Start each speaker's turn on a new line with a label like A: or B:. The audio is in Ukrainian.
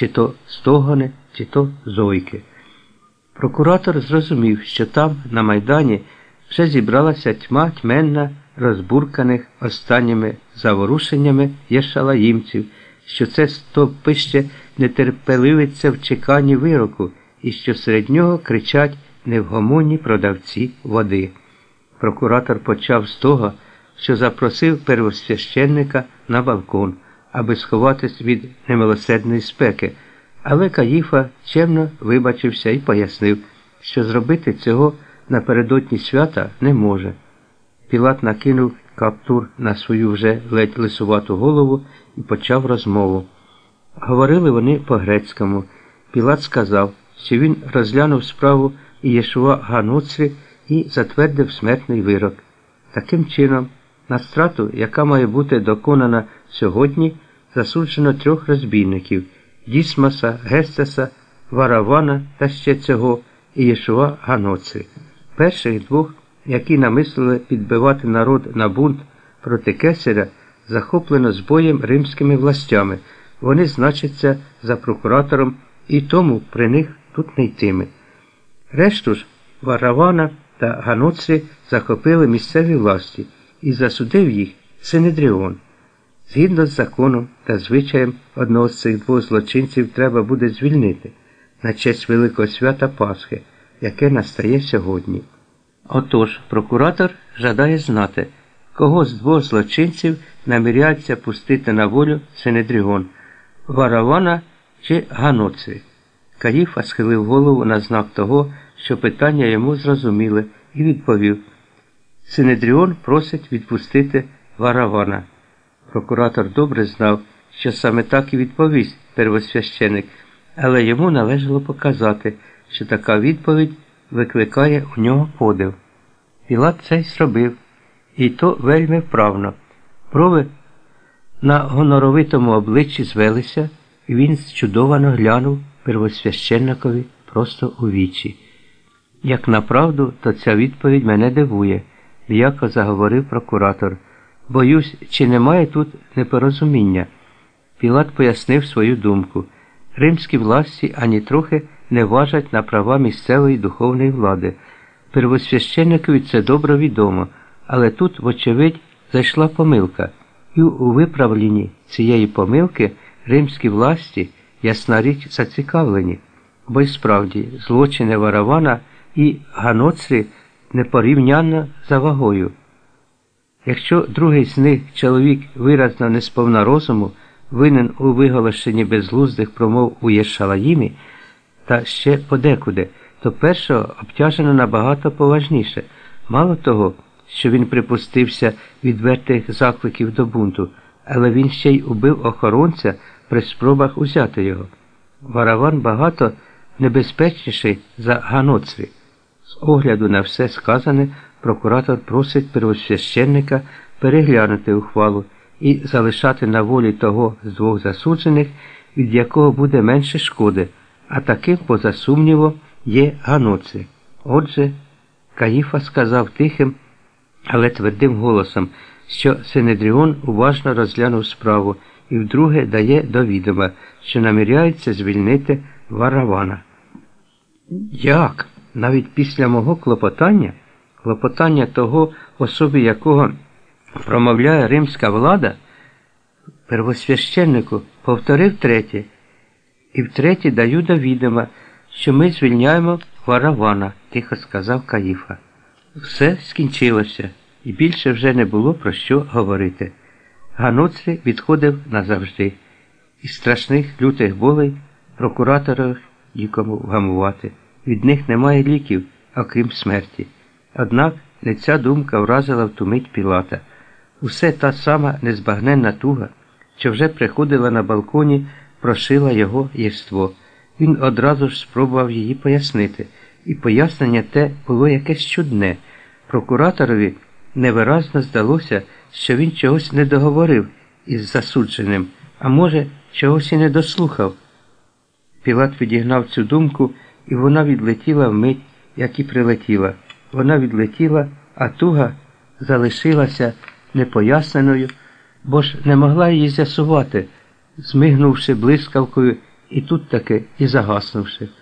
A: чи то стогони, чи то зойки. Прокуратор зрозумів, що там, на Майдані, вже зібралася тьма тьменна розбурканих останніми заворушеннями єшалаїмців, що це стопище нетерпеливиться в чеканні вироку і що серед нього кричать невгомонні продавці води. Прокуратор почав з того, що запросив первосвященника на балкон, аби сховатись від немилосердної спеки, але Каїфа чемно вибачився і пояснив, що зробити цього напередодні свята не може. Пілат накинув каптур на свою вже ледь лисувату голову і почав розмову. Говорили вони по-грецькому. Пілат сказав, що він розглянув справу Ієшуа Гануцрі і затвердив смертний вирок. Таким чином, на страту, яка має бути доконана сьогодні, засуджено трьох розбійників Дісмаса, Гестеса, Варавана та ще цього Ієшуа Ганоцрі. Перших двох, які намислили підбивати народ на бунт проти кесаря, захоплено збоєм римськими властями. Вони значаться за прокуратором і тому при них тут не йтиме. Решту ж Варавана та Ганоцрі захопили місцеві власті і засудив їх Синедріон. Згідно з законом та звичаєм одного з цих двох злочинців треба буде звільнити на честь Великого свята Пасхи, яке настає сьогодні. Отож, прокуратор жадає знати, кого з двох злочинців наміряється пустити на волю Синедріон Варавана чи Ганоцрі. Каїфа схилив голову на знак того, що питання йому зрозуміли, і відповів Синедріон просить відпустити Варавана. Прокуратор добре знав, що саме так і відповість первосвященик, але йому належало показати, що така відповідь викликає у нього подив. Пілат це й зробив, і то вельми вправно. Брови на гоноровитому обличчі звелися, і він зчудовано глянув первосвященникові просто у вічі. Як направду, то ця відповідь мене дивує, м'яко заговорив прокуратор. Боюсь, чи немає тут непорозуміння. Пілат пояснив свою думку. Римські власті ані трохи не важать на права місцевої духовної влади. Первосвященникові це добре відомо, але тут, вочевидь, зайшла помилка, і у виправленні цієї помилки римські власті, ясна річ, зацікавлені, бо й справді злочини Варавана і Ганоцрі непорівнянно за вагою. Якщо другий з них чоловік виразно не сповна розуму, винен у виголошенні безглуздих промов у Єршалаїмі, та ще подекуди, то першого обтяжено набагато поважніше. Мало того, що він припустився відвертих закликів до бунту, але він ще й убив охоронця при спробах узяти його. Вараван багато небезпечніший за Ганоцрі. З огляду на все сказане, прокуратор просить первосвященника переглянути ухвалу і залишати на волі того з двох засуджених, від якого буде менше шкоди, а таким, поза сумнівом, є Ганоци. Отже, Каїфа сказав тихим, але твердим голосом, що Синедріон уважно розглянув справу і вдруге дає до відома, що наміряється звільнити Варавана. Як? Навіть після мого клопотання, клопотання того, особі якого промовляє римська влада, первосвященнику повторив третє, і втретє даю до відома, що ми звільняємо Варавана, тихо сказав Каїфа. Все скінчилося, і більше вже не було про що говорити. Ганоцрі відходив назавжди, із страшних лютих болей прокураторів нікому вгамувати. Від них немає ліків, окрім смерті. Однак не ця думка вразила в ту мить Пілата. Усе та сама незбагненна туга, що вже приходила на балконі, прошила його єство. Він одразу ж спробував її пояснити, і пояснення те було якесь чудне. Прокураторові невиразно здалося, що він чогось не договорив із засудженим, а може, чогось і не дослухав. Пілат відігнав цю думку, і вона відлетіла вмить, як і прилетіла. Вона відлетіла, а туга залишилася непоясненою, бо ж не могла її з'ясувати, змигнувши блискавкою і тут таки і загаснувши.